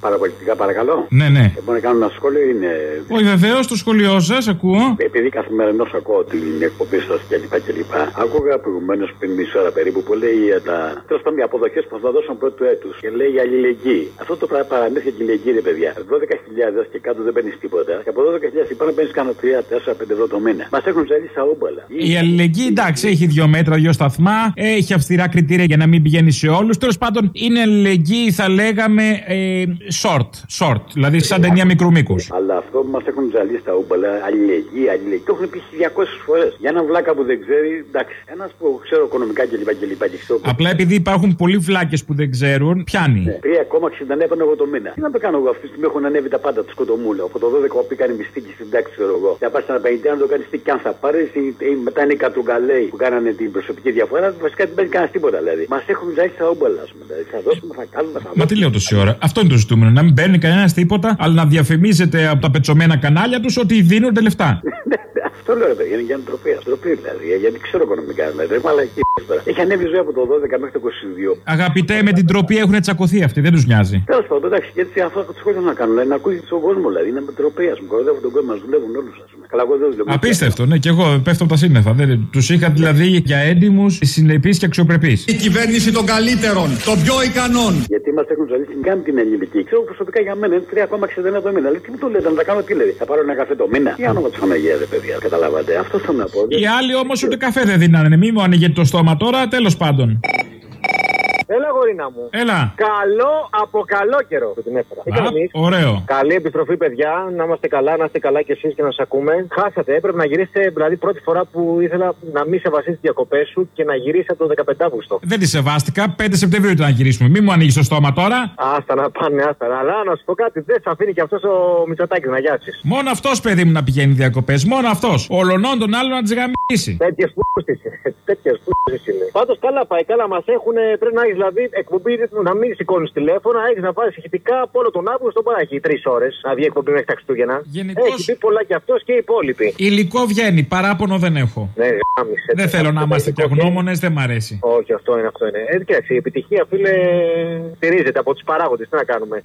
Παραπολιτικά, παρακαλώ. Ναι, ναι. Ε, Μπορώ να κάνω ένα σχόλιο, είναι. Όχι, βεβαίως, το σχολείο σας, ακούω. Επειδή καθημερινώς ακούω την εκπομπή σας κλπ. κλπ. Άκουγα προηγουμένως πριν μισή ώρα περίπου που λέει για τα. Τέλος πάντων, οι αποδοχές που θα δώσουν πρώτου έτους. Και λέει για αλληλεγγύη. Αυτό το πράγμα παραμύθια και αλληλεγγύη, ρε παιδιά. 12.000 και κάτω δεν παίρνεις τίποτα. Και από 12.000 πάνω παίρνεις κανένα 3, 4, 5 ευρώ το μήνα. Μας έχουν ζαλίσει στα όμπαλα. Η αλληλεγγύη, εντάξει, έχει δύο μέτρα, δύο σταθμά, έχει αυστηρά κριτήρια για να μην πηγαίνει σε όλους. Τέλος πάντων, είναι αλληλεγγύη, θα λέγαμε, ε, short. Short, δηλαδή σαν ταινία μικρού μήκους. Αλλά αυτό που μας έχουν ζαλίσει στα όμπαλα, αλληλεγγύη, αλληλεγγύη. Το έχουν πει 200 φορές. Για έναν βλάκα που δεν ξέρει, εντάξει. Ένας που ξέρω οικονομικά κλπ. κλπ. και ξέρω Απλά επειδή υπάρχουν πολλοί βλάκες που δεν ξέρουν, πιάνει. 3,69 έπαιρνε εγώ το μήνα. Τι να το κάνω εγώ αυτή τη στιγμή έχουν ανέβει τα πάντα του σκοτωμούλα. Από το 12 που έκανε μυστή και στην τάξη, ξέρω εγώ. Για πας ένα 50 να το κάνεις τι και αν θα πάρεις. Μετά είναι οι κατρουγκαλέοι που κάνανε την προσωπική διαφορά. Βασικά δεν παίρνει κανένας τίποτα δηλαδή. Μας έχουν ζήσει στα όμπαλα, ας πούμε. Δηλαδή, θα δώσουμε, θα κάνουμε, θα Μα τι λέω τόση ώρα. Αυτό είναι το ζητούμενο. Να μην παίρνει κανένας τίποτα, αλλά να διαφημίζεται από τα πετσωμένα κανάλια τους ότι δίνονται λεφτά. Αυτό λέω, ρε παιδιά, είναι για ντροπή. Ντροπή δηλαδή. ε, Γιατί ξέρω οικονομικά. Δηλαδή, ρε μαλακή τώρα. Έχει ανέβει η ζωή από το 12 μέχρι το 22. Αγαπητέ, με την τροπή έχουν τσακωθεί αυτοί, δεν τους νοιάζει. Τέλος πάντων, εντάξει, γιατί αυτό το σχόλιο να κάνω. Δηλαδή, να ακούει στον κόσμο, δηλαδή. Είναι με τροπή, ας πούμε. Κοροϊδεύουν τον κόσμο, μας δουλεύουν όλους, ας πούμε. Καλά, εγώ δεν δουλεύω. Απίστευτο, ναι, και εγώ πέφτω από τα σύννεφα. Τους είχα δηλαδή για έντιμους, συνεπείς και αξιοπρεπείς. Η κυβέρνηση των καλύτερων, των πιο ικανών. Γιατί μα έχουν ζαλίσει την κάνει την ελληνική. Ξέρω προσωπικά για μένα είναι 3,69 το μήνα. Δηλαδή, τι μου το λέτε, να τα κάνω τι λέει. Θα πάρω ένα καφέ το μήνα. Τι όνομα της Παναγία, ρε παιδιά, καταλάβατε. Αυτό θέλω να πω. Οι άλλοι όμως ούτε καφέ δεν δίνανε. Μη μου ανοίγει το στόμα τώρα, τέλος πάντων. Έλα, γορίνα μου. Έλα. Καλό από καλό καιρό που την έφερα. Τι Α, κάνεις; ωραίο. Καλή επιστροφή, παιδιά. Να είμαστε καλά, να είστε καλά κι εσείς και να σας ακούμε. Χάσατε, έπρεπε να γυρίσετε, δηλαδή πρώτη φορά που ήθελα να μην σεβαστείς τις διακοπές σου και να γυρίσετε το 15 Αύγουστο. Δεν τη σεβάστηκα. 5 Σεπτεμβρίου ήταν να γυρίσουμε. Μη μου ανοίγεις το στόμα τώρα. Άστα να πάνε, άστα. Αλλά να σου πω κάτι, δεν σε αφήνει και αυτός ο Μητσοτάκης να γιάσεις. Μόνο αυτός, παιδί μου, να πηγαίνει διακοπές. Μόνο αυτός. Ολονών τον άλλον να τις γαμίσει. Τέτοιες πούστε Τέτοιες πούστε είναι. Πάντως καλά πάει, καλά μας έχουν. Πρέπει να έχεις δηλαδή εκπομπή να μην σηκώνεις τηλέφωνα, έχεις να πάρει ηχητικά από όλο τον Αύγουστο. Μπορεί να έχει τρεις ώρες να βγει εκπομπή μέχρι τα Χριστούγεννα. Γενικώς- Έχει πει πολλά και αυτός και οι υπόλοιποι. Υλικό βγαίνει, παράπονο δεν έχω. Ναι, γάμισε. Δεν θέλω να είμαστε και αγνώμονε, δεν μ' αρέσει. Όχι, αυτό είναι, αυτό είναι. Ε, κοίταξε, η επιτυχία, φίλε, στηρίζεται από τους παράγοντες. Τι να κάνουμε;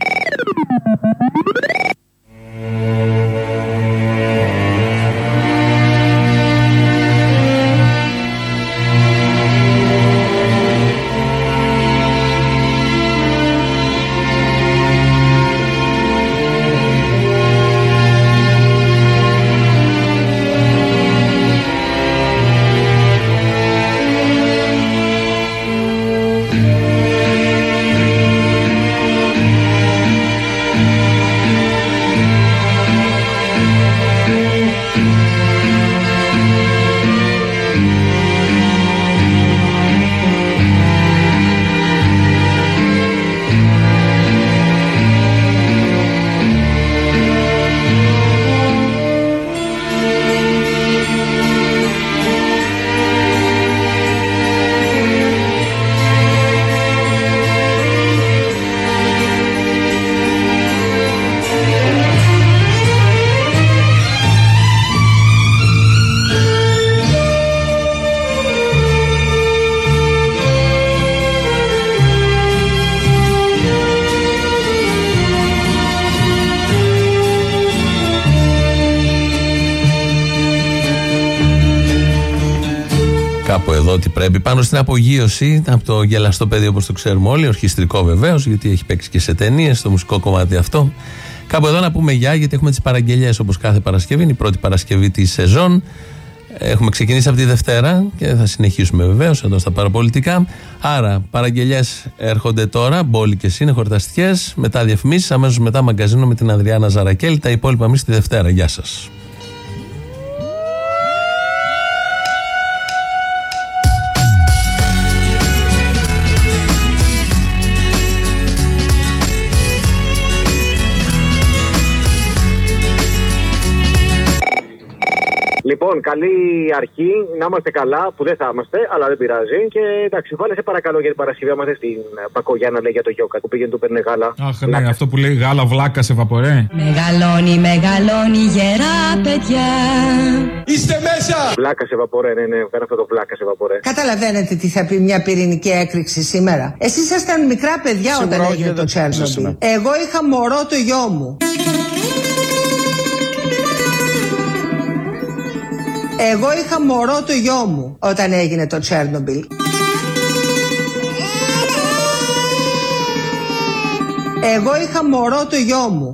Κάπου εδώ τι πρέπει. Πάνω στην απογείωση, από το γελαστό παιδί όπως το ξέρουμε όλοι, ορχιστρικό βεβαίως, γιατί έχει παίξει και σε ταινίες, στο μουσικό κομμάτι αυτό. Κάπου εδώ να πούμε γεια, γιατί έχουμε τις παραγγελίες όπως κάθε Παρασκευή. Είναι η πρώτη Παρασκευή της σεζόν. Έχουμε ξεκινήσει από τη Δευτέρα και θα συνεχίσουμε βεβαίως εδώ στα παραπολιτικά. Άρα, παραγγελίε έρχονται τώρα, μπόλικες είναι, χορταστικές. Μετά διαφημίσεις, αμέσως μετά μαγκαζίνο με την Αδριάνα Ζαρακέλη. Τα υπόλοιπα εμείς τη Δευτέρα. Γεια σας. Λοιπόν, καλή αρχή, να είμαστε καλά, που δεν θα είμαστε, αλλά δεν πειράζει. Και εντάξει, βάλε σε παρακαλώ για την Παρασκευή, άμα θες την ε, Πακογιάννα λέει για το Γιώκα που πήγαινε του παίρνει γάλα. Αχ, ναι, αυτό που λέει γάλα βλάκα σε βαπορέ. Μεγαλώνει, μεγαλώνει γερά παιδιά. Είστε μέσα! Βλάκα σε βαπορέ, ναι, ναι, κάνω αυτό το βλάκα σε βαπορέ. Καταλαβαίνετε τι θα πει μια πυρηνική έκρηξη σήμερα. Εσείς ήσασταν μικρά παιδιά Σίγουρα όταν όχι, έγινε δεν το το Τσέρνομπιλ. ψήσαμε. Εγώ είχα μωρό το γιο μου. Εγώ είχα μωρό το γιο μου όταν έγινε το Τσέρνομπιλ. Εγώ είχα μωρό το γιο μου.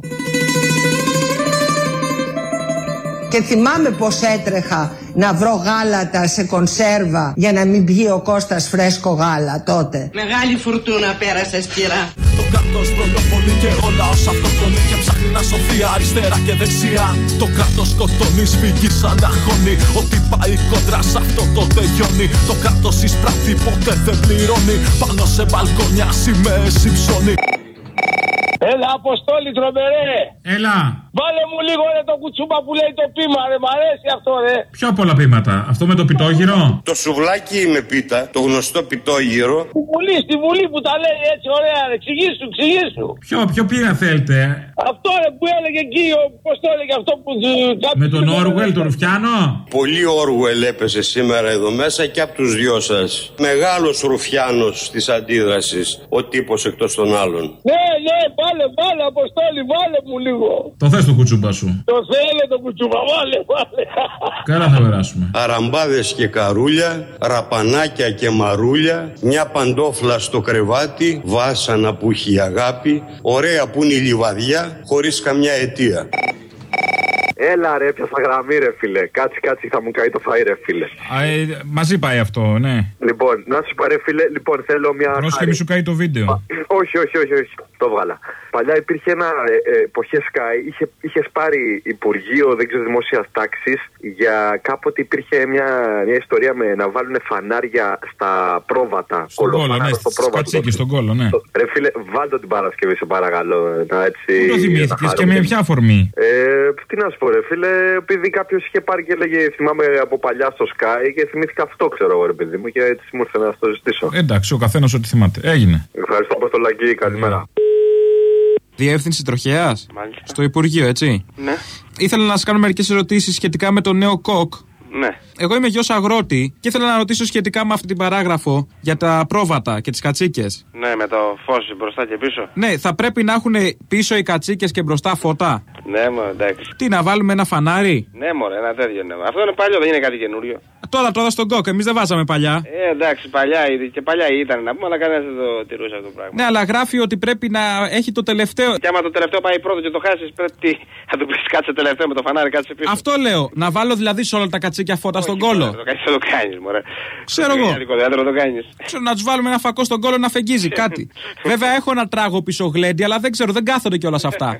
Και θυμάμαι πως έτρεχα να βρω γάλατα σε κονσέρβα για να μην πιει ο Κώστας φρέσκο γάλα τότε. Μεγάλη φουρτούνα πέρασε σκυρά. Το κράτο πρωτοφωνεί και ο λαό αυτοκτονεί και ψάχνει να σωθεί αριστερά και δεξιά. Το κράτο σκοτώνει, σφίγγει σαν αγώνει. Ό,τι πάει κόντρα σε αυτό το τελειώνει. Το κράτο εισπράττει, ποτέ δεν πληρώνει. Πάνω σε μπαλκόνια σημαίες υψώνει. Έλα, Αποστόλη, τρομερέ! Έλα. Βάλε μου λίγο ρε το κουτσούμπα που λέει το πείμα, ρε. Μ' αρέσει αυτό, ρε. Πιο πολλά πείματα. Αυτό με το πιτόγυρο; Το σουβλάκι με πίτα, το γνωστό πιτόγυρο. Στη Βουλή, στη Βουλή που τα λέει έτσι, ωραία, ρε. Εξηγήσου, εξηγήσου. Ποιο, ποιο πείμα θέλετε. Αυτό ρε που έλεγε εκεί, πώς το έλεγε αυτό που. Με τον Όργουελ, τον Ρουφιάνο; Πολύ Όργουελ έπεσε σήμερα εδώ μέσα και από τους δυο σας. Μεγάλος ρουφιάνος της αντίδρασης, ο τύπος εκτός των άλλων. Ναι, ναι, βάλε, βάλε, Αποστόλη, βάλε μου λίγο. Το θες το κουτσούμπα σου. Το θέλω το κουτσούμπα, βάλε, βάλε. Καλά θα περάσουμε. Αραμπάδες και καρούλια, ραπανάκια και μαρούλια, μια παντόφλα στο κρεβάτι, βάσανα που έχει η αγάπη, ωραία που είναι η λιβαδιά, χωρίς καμιά αιτία. Έλα ρε, πιάσα γραμμή ρε φίλε. Κάτσε, κάτσε, θα μου καεί το φαΐ ρε φίλε. Α, ε, μαζί πάει αυτό, ναι. Λοιπόν, να σου πω ρε φίλε, λοιπόν θέλω μια. Πρόσεχε μη σου καεί το βίντεο. Όχι, όχι, όχι, όχι. Το βγάλα. Παλιά υπήρχε ένα ε, ε, εποχές Sky, είχε, είχες πάρει Υπουργείο, δεν ξέρω, δημόσιας τάξης για κάποτε υπήρχε μια, μια ιστορία με να βάλουν φανάρια στα πρόβατα. Στον κόλλο, Κολοφάναρο ναι. στο πρόβατο. Κατσίκι στον κόλλο, ναι. Ρε φίλε, βάλτε την Παρασκευή σε παρακαλώ. Να, έτσι, Πού το να θυμήθηκε και χαρούμε. με ποια αφορμή; Ε, τι να σου πω, ρε φίλε, επειδή κάποιος είχε πάρει και έλεγε Θυμάμαι από παλιά στο Sky και θυμήθηκα αυτό, ξέρω εγώ, ρε παιδί μου, και έτσι μου ήρθε να στο ζητήσω. Εντάξει, ο καθένας ό,τι θυμάται. Έγινε. Ευχαριστώ, Αποστολακή, καλημέρα. Διεύθυνση τροχέας. Μάλιστα. Στο Υπουργείο, έτσι. Ναι. Ήθελα να σας κάνω μερικές ερωτήσεις σχετικά με το νέο κοκ. Ναι. Εγώ είμαι γιος αγρότη και ήθελα να ρωτήσω σχετικά με αυτή την παράγραφο για τα πρόβατα και τις κατσίκες. Ναι, με το φως μπροστά και πίσω. Ναι, θα πρέπει να έχουν πίσω οι κατσίκες και μπροστά φώτα. Ναι, μου εντάξει. Τι, να βάλουμε ένα φανάρι; Ναι, μωρέ, ένα τέτοιο ναι. Αυτό είναι παλιό, δεν είναι κάτι καινούριο. Τώρα τώρα στον κοκ, εμείς δεν βάζαμε παλιά. Ε, εντάξει, παλιά ήδη- και παλιά ήταν να πούμε, αλλά κανένας δεν το τηρούσε αυτό το πράγμα. Ναι, αλλά γράφει ότι πρέπει να έχει το τελευταίο. Και άμα το τελευταίο πάει πρώτο και το χάσεις, πρέπει τι, θα του πεις κάτσε τελευταίο με το φανάρι, κάτσε πίσω. Αυτό λέω. Να βάλω δηλαδή σε όλα τα κατσίκια φώτα στον κόλο. Το κάνεις, θα το κάνεις, μωρέ. Ξέρω εγώ. Δεν το κάνεις. Ξέρω να τους βάλουμε ένα φακό στον κόλο να φεγγίζει κάτι. Βέβαια έχω ένα τράγο πίσω γλέντι, αλλά δεν ξέρω, δεν κάθονται κιόλας αυτά.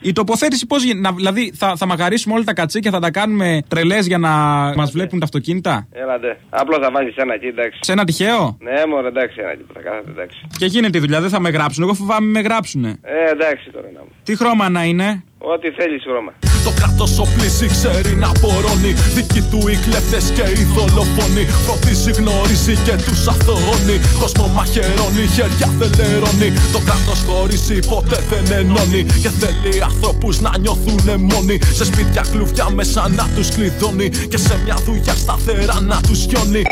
Η τοποθέτηση πώς γίνεται. να- Δηλαδή θα, θα μαγαρίσουμε όλα τα κατσίκια, θα τα κάνουμε τρελές για να μας βλέπουν τα αυτοκίνητα; Έλα, ντε. Απλώ θα βάζεις ένα εκεί, εντάξει. Σε ένα τυχαίο; Ναι, μωρέ, εντάξει, ένα εκεί που θα κάθεται, εντάξει. Και γίνεται η δουλειά, δεν θα με γράψουν. Εγώ φοβάμαι με γράψουν. Ε, εντάξει τώρα να μου. Τι χρώμα να είναι; Ό,τι θέλεις, χρώμα. Το κράτος οπλίσει, ξέρει να πορώνει. Δικοί του οι κλέφτες και οι δολοφόνοι. Φροντίζει, γνωρίζει και τους αθωώνει. Κόσμο μαχαιρώνει, χέρια δεν λερώνει. Το κράτος χωρίζει, ποτέ δεν ενώνει. Και θέλει ανθρώπους να νιώθουν μόνοι. Σε σπίτια κλουβιά μέσα να τους κλειδώνει. Και σε μια δουλειά σταθερά να τους γιώνει.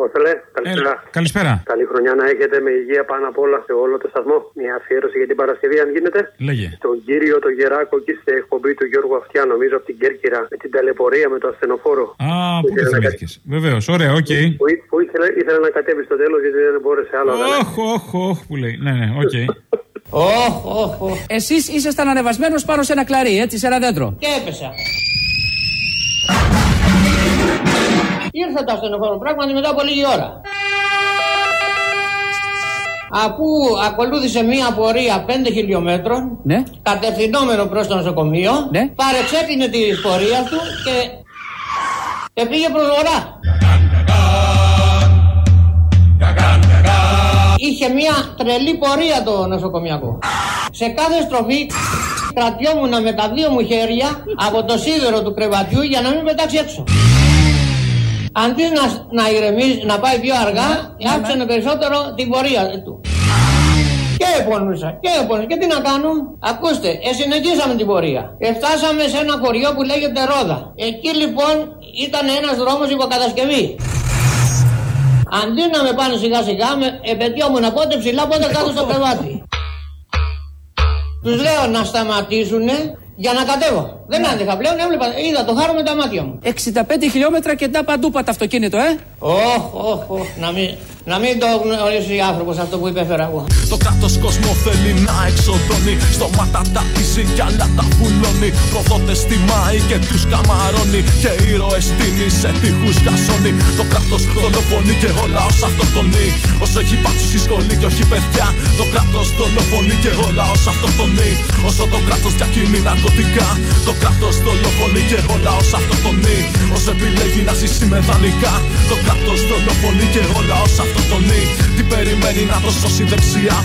Απόστολε, καλησπέρα. Καλησπέρα. Καλή χρονιά να έχετε με υγεία πάνω απ' όλα σε όλο το σταθμό. Μια αφιέρωση για την Παρασκευή, αν γίνεται. Λέγε. Τον κύριο το Γεράκο εκεί στην εκπομπή του Γιώργου Αυτιά, νομίζω από την Κέρκυρα, με την ταλαιπωρία με το ασθενοφόρο. Α, πού το θυμήθηκες. Βεβαίως, ωραία, οκ. Που, ή- που ήθελε, ήθελε να κατέβει στο τέλος γιατί δεν μπόρεσε άλλο. αλλά- Όχ, όχ, όχ, που λέει. Ναι, ναι, οκ. Οχ, οχ, οχ. Εσείς ήσασταν ανεβασμένος πάνω σε ένα κλαρί, έτσι, σε ένα δέντρο. Και έπεσα. Ήρθε το ασθενοφόρο πράγματι μετά από λίγη ώρα. Αφού ακολούθησε μία πορεία 5 χιλιόμετρων, Ναι. κατευθυνόμενο προς το νοσοκομείο, Ναι. παρεξέκλεινε τη πορεία του και, και πήγε προς βορρά. Είχε μία τρελή πορεία το νοσοκομιακό. Σε κάθε στροφή κρατιόμουν με τα δύο μου χέρια από το σίδερο του κρεβατιού για να μην πετάξει έξω. Αντί να, να ηρεμήσει, να πάει πιο αργά, άφησανε περισσότερο την πορεία του. Και επονούσα, και επονούσα. Και τι να κάνω; Ακούστε, ε, συνεχίσαμε την πορεία. Και φτάσαμε σε ένα χωριό που λέγεται Ρόδα. Εκεί λοιπόν ήταν ένας δρόμος υποκατασκευή. Αντί να με πάνε σιγά σιγά, με επαιτειόμουν πότε ψηλά, πότε κάτω στο κρεβάτι. Τους λέω να σταματήσουνε για να κατέβω. Δεν άντεχα πλέον, έβλεπα, είδα το χάρο με τα μάτια μου. 65 χιλιόμετρα και τα παντού πατ' αυτοκίνητο, ε. Ωχ, ωχ, ωχ, να μην, να μην το γνωρίσει άνθρωπος αυτό που υπέφερα εγώ. Το κράτος κόσμο θέλει να εξοδώνει. Στόματα τα πίσει κι άλλα τα βουλώνει. Προδότες τιμάει και τους καμαρώνει. Και ήρωες τίνει σε τείχους γασώνει. Το κράτος δολοφονεί και ο λαό αυτοκτονεί. Όσο έχει πάψει στη σχολή και όχι παιδιά. Το κράτος δολοφονεί και ο λαό αυτοκτονεί. Όσο το κράτος διακινεί ναρκωτικά. Το κράτος δολοφονεί και ο λαό αυτοκτονεί. Όσο επιλέγει να ζήσει με δανεικά. Το κράτος δολοφονεί και ο λαό αυτοκτονεί. Τι περιμένει να το σώσει δεξιά.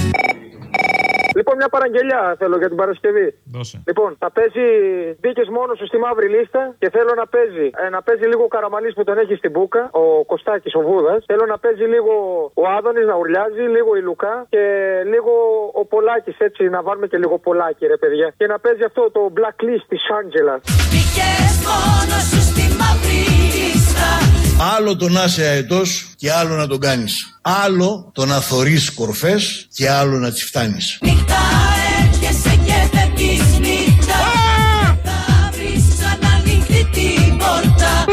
Λοιπόν, μια παραγγελιά θέλω για την Παρασκευή. Δώσε. Λοιπόν, θα παίζει μπήκες μόνος σου στη μαύρη λίστα και θέλω να παίζει, ε, να παίζει λίγο ο Καραμαλής που τον έχει στην Μπούκα, ο Κωστάκης, ο Βούδας. Θέλω να παίζει λίγο ο Άδωνης να ουρλιάζει, λίγο η Λουκά και λίγο ο Πολάκης έτσι, να βάλουμε και λίγο Πολάκη, ρε παιδιά. Και να παίζει αυτό το blacklist της Άντζελας. Άλλο το να είσαι αετός και άλλο να τον κάνεις. Άλλο το να θωρείς κορφές και άλλο να τις φτάνεις.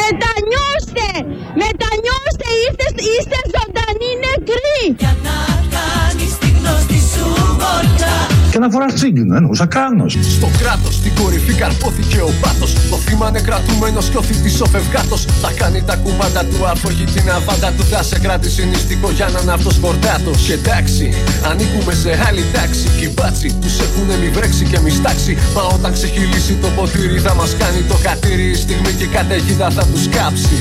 Μετανιώστε! Μετανιώστε! Είστε, είστε ζωντανοί νεκροί! Για να βόλτα Και να φοράς τσίγκλινο, ο σακάνος. Στο κράτος, στην κορυφή καρπόθηκε ο πάτο. Το θύμα είναι κρατούμενο και ο θητή ο φευγάτος. Θα κάνει τα κουμάντα του, αρφόγει την αβάντα του. Θα σε κρατήσει νηστικό για να είναι αυτός πορτάτο. Και εντάξει, ανήκουμε σε άλλη τάξη. Κι οι μπάτσι τους έχουνε μη βρέξει και μη στάξει. Μα όταν ξεχυλήσει το ποτήρι, θα μας κάνει το κατήρι. Η στιγμή και η καταιγίδα θα τους κάψει.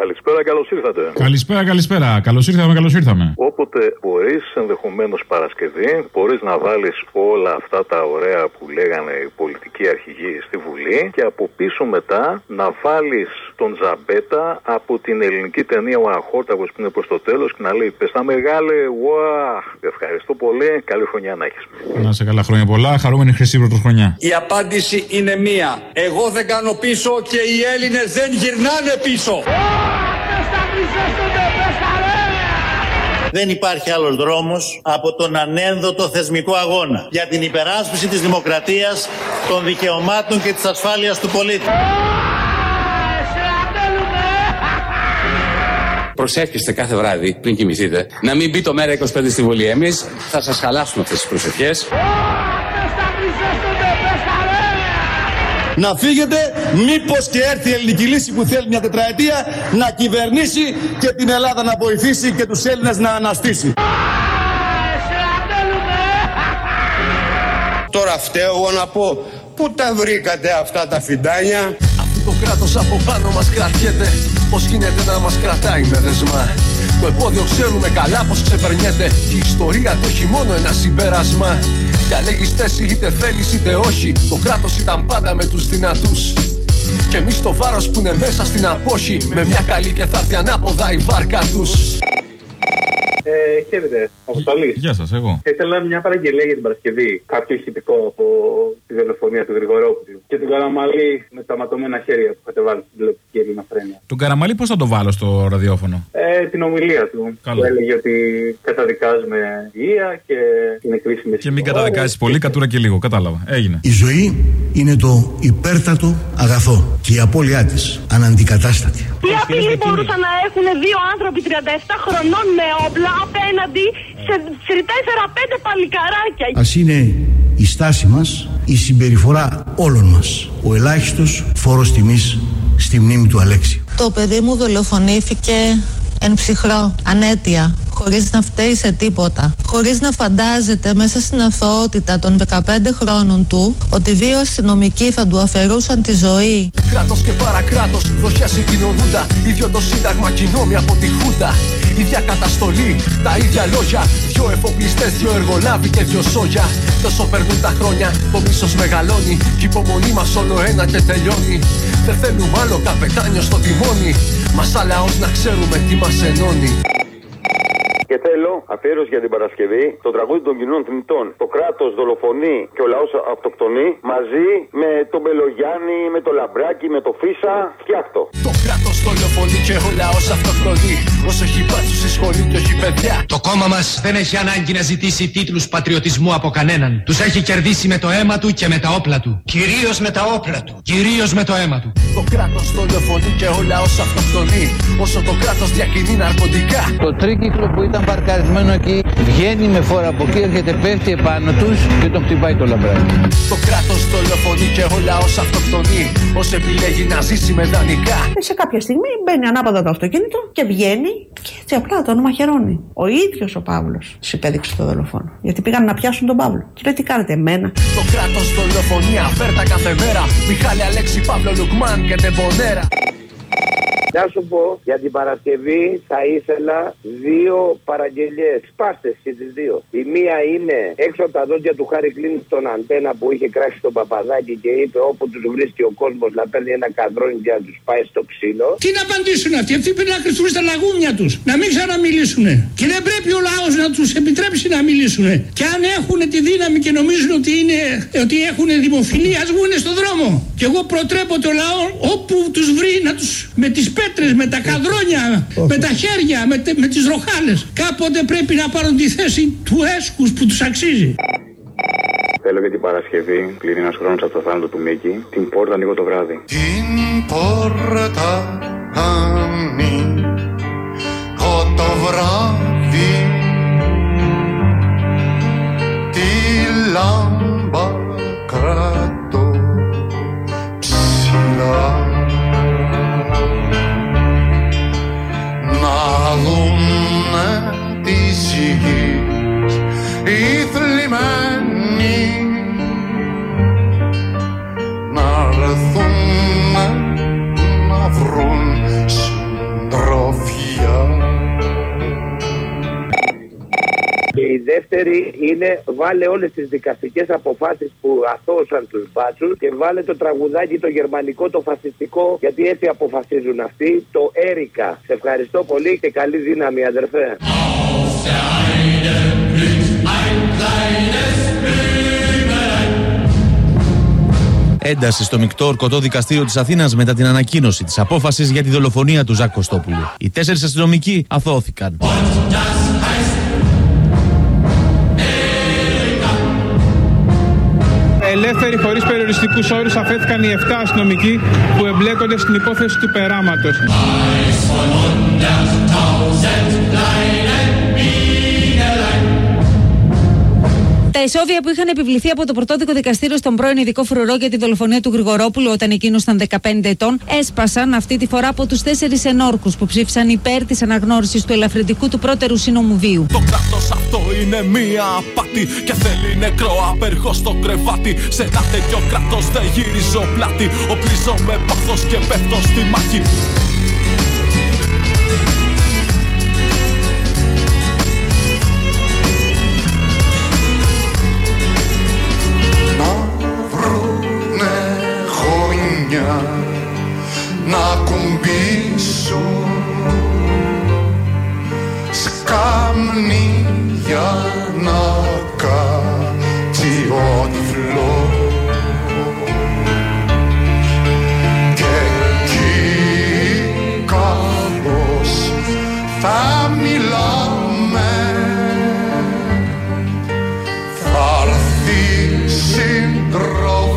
Καλησπέρα, καλώς ήρθατε. Καλησπέρα, καλησπέρα. Καλώς ήρθαμε, καλώς ήρθαμε. Όποτε μπορείς, ενδεχομένως Παρασκευή, μπορείς να βάλεις όλα αυτά τα ωραία που λέγανε οι πολιτικοί αρχηγοί στη Βουλή και από πίσω μετά να βάλεις τον Ζαμπέτα από την ελληνική ταινία Ο Αχόρταγο που είναι προς το τέλος και να λέει Πες τα μεγάλε, ουαχ. Ευχαριστώ πολύ. Καλή χρονιά να έχεις. Να σε καλά χρόνια πολλά. Χαρούμενη χρυσή πρωτοχρονιά. Η απάντηση είναι μία. Εγώ δεν κάνω πίσω και οι Έλληνες δεν γυρνάνε πίσω. Δεν υπάρχει άλλος δρόμος από τον ανένδοτο θεσμικό αγώνα για την υπεράσπιση της δημοκρατίας, των δικαιωμάτων και της ασφάλειας του πολίτη. Προσεύχεστε κάθε βράδυ πριν κοιμηθείτε να μην μπει το μέρα 25 στη Βουλή. Εμείς θα σας χαλάσουμε αυτές τις προσευχές. Να φύγετε, μήπως και έρθει η ελληνική λύση που θέλει μια τετραετία να κυβερνήσει και την Ελλάδα να βοηθήσει και τους Έλληνες να αναστήσει. Τώρα φταίω εγώ να πω πού τα βρήκατε αυτά τα φιντάνια; Αφού το κράτος από πάνω μας κρατιέται, πώς γίνεται να μας κρατάει με δεσμά; Το επόδιο ξέρουμε καλά πω ξεπερνιέται. Και η ιστορία το έχει μόνο ένα συμπέρασμα. Διαλέγει θέση είτε θέλεις είτε όχι. Το κράτος ήταν πάντα με τους δυνατούς. Και εμείς το βάρος που είναι μέσα στην απόχη. Με μια καλή και θα έρθει ανάποδα η βάρκα τους. Ε, χαίρετε, Αποστολή. Γεια σας, εγώ. Θα ήθελα μια παραγγελία για την Παρασκευή. Κάποιο ηχητικό από τη δολοφονία του Γρηγορόπουλου. Και τον Καραμαλή με τα ματωμένα χέρια που είχατε βάλει στην τηλεοπτική ελληνοφρένεια. Τον Καραμαλή πώς θα το βάλω στο ραδιόφωνο; Ε, την ομιλία του. Καλό. Που έλεγε ότι καταδικάζουμε υγεία και είναι κρίσιμη Και μην καταδικάσεις πολύ, κατούρα και λίγο. Κατάλαβα. Έγινε. Η ζωή είναι το υπέρτατο αγαθό και η απώλειά της αναντικατάστατη. Τι απειλή μπορούσαν να έχουν δύο άνθρωποι 37 χρονών με όπλα; Απέναντι σε, σε 4-5 παλικαράκια. Ας είναι η στάση μας, η συμπεριφορά όλων μας. Ο ελάχιστος φόρος τιμής στη μνήμη του Αλέξη. Το παιδί μου δολοφονήθηκε εν ψυχρό, ανέτεια, χωρίς να φταίει σε τίποτα. Χωρίς να φαντάζεται μέσα στην αθωότητα των 15 χρόνων του ότι δύο αστυνομικοί θα του αφαιρούσαν τη ζωή. Κράτος και παρακράτος, δοχεία συγκοινωνούντα. ίδιο το σύνταγμα κοινόμοι από τη Χούντα. ίδια καταστολή, τα ίδια λόγια. Δυο εφοπλιστές, δυο εργολάβοι και δυο σόγια. Τόσο περνούν τα χρόνια, το μίσος μεγαλώνει. Κι η υπομονή μας όλο ένα και τελειώνει. Δεν θέλουμε άλλο καπετάνιο στο τιμόνι. Μας σαν λαός να ξέρουμε τι μας ενώνει. Και θέλω αφιέρωση για την Παρασκευή το τραγούδι των κοινών θνητών. Το κράτος δολοφονεί και ο λαός αυτοκτονεί μαζί με τον Μπελογιάννη, με το Λαμπράκι, με το Φίσα. Φτιάχτο. Το κράτος δολοφονεί και ο λαός αυτοκτονεί. Όσο έχει μπάτσου στη σχολή και όχι παιδιά. Το κόμμα μας δεν έχει ανάγκη να ζητήσει τίτλους πατριωτισμού από κανέναν. Τους έχει κερδίσει με το αίμα του και με τα όπλα του. Κυρίως με τα όπλα του. Κυρίως με το αίμα του. Το κράτος δολοφονεί και ο λαός αυτοκτονεί. Όσο το κράτος διακινεί ναρκωτικά. Το τρίκυκλο που ήταν παρκαρισμένο εκεί βγαίνει με φόρα από εκεί, έρχεται πέφτει επάνω τους και τον χτυπάει το λαμπράκι. Το κράτος δολοφονεί και ο λαός αυτοκτονεί. Όσο επιλέγει να ζήσει με δανεικά. Σε κάποια στιγμή μπαίνει ανάποδα το αυτοκίνητο και βγαίνει και έτσι απλά τον μαχαιρώνει. Ο ίδιος ο Παύλος του υπέδειξε το δολοφόνο. Γιατί πήγαν να πιάσουν τον Παύλο. Του λέει τι κάνετε, εμένα; Το κράτος δολοφονεί αφέρτα κάθε μέρα. Μιχάλη Αλέξη Παύλο Λουκμάν και Τεμπονέρα. Να σου πω, για την Παρασκευή θα ήθελα δύο παραγγελίε. Σπάστε εσύ τις δύο. Η μία είναι έξω από τα δόντια του Χάρη Κλίν στον αντένα που είχε κράξει τον παπαδάκι και είπε όπου τους βρίσκει ο κόσμος να παίρνει ένα καδρόνι και να τους πάει στο ξύλο. Τι να απαντήσουν αυτοί, αυτοί πρέπει να κρυφτούν στα λαγούμια τους, να μην ξαναμιλήσουν. Και δεν πρέπει ο λαός να τους επιτρέψει να μιλήσουν. Και αν έχουν τη δύναμη και νομίζουν ότι, είναι, ότι έχουν δημοφιλία, ας βγουν στον δρόμο. Και εγώ προτρέπω το λαό όπου τους βρει να τους με τις πέτρες, με τα καδρόνια, με τα χέρια, με, τε- με τις ροχάλες. Κάποτε πρέπει να πάρουν τη θέση του έσκους που τους αξίζει. Θέλω για την Παρασκευή, πλην ένας χρόνος από το θάνατο του Μίκη, την πόρτα ανοίγω το βράδυ. Την πόρτα δεύτερη είναι βάλε όλες τις δικαστικές αποφάσεις που αθώωσαν τους μπάτσους και βάλε το τραγουδάκι το γερμανικό, το φασιστικό, γιατί έτσι αποφασίζουν αυτοί, το Έρικα. Σε ευχαριστώ πολύ και καλή δύναμη αδερφέ. Ένταση στο μεικτό ορκωτό δικαστήριο της Αθήνας μετά την ανακοίνωση της απόφασης για τη δολοφονία του Ζακ Κωστόπουλου. Οι τέσσερις αστυνομικοί αθώθηκαν. Ελεύθεροι χωρίς περιοριστικούς όρους αφέθηκαν οι 7 αστυνομικοί που εμπλέκονται στην υπόθεση του περάματος. Τα εισόδια που είχαν επιβληθεί από το πρωτόδικο δικαστήριο στον πρώην ειδικό φρουρό για τη δολοφονία του Γρηγορόπουλου όταν εκείνος ήταν 15 ετών έσπασαν αυτή τη φορά από τους τέσσερις ενόρκους που ψήφισαν υπέρ της αναγνώρισης του ελαφρυντικού του πρώτερου σύνομου βίου. Το κράτος αυτό είναι μία απάτη και θέλει νεκρό απεργό στο κρεβάτι. Σε ένα τέτοιο κράτος δεν γυρίζω πλάτη. Οπλίζω με πάθος και πέφτω στη μάχη. Χωνιά να κουμπίσω σκάμνη για να κάτσει ο τυφλός και εκεί κάπως θα μιλάμε. Θα έρθει συντροφιά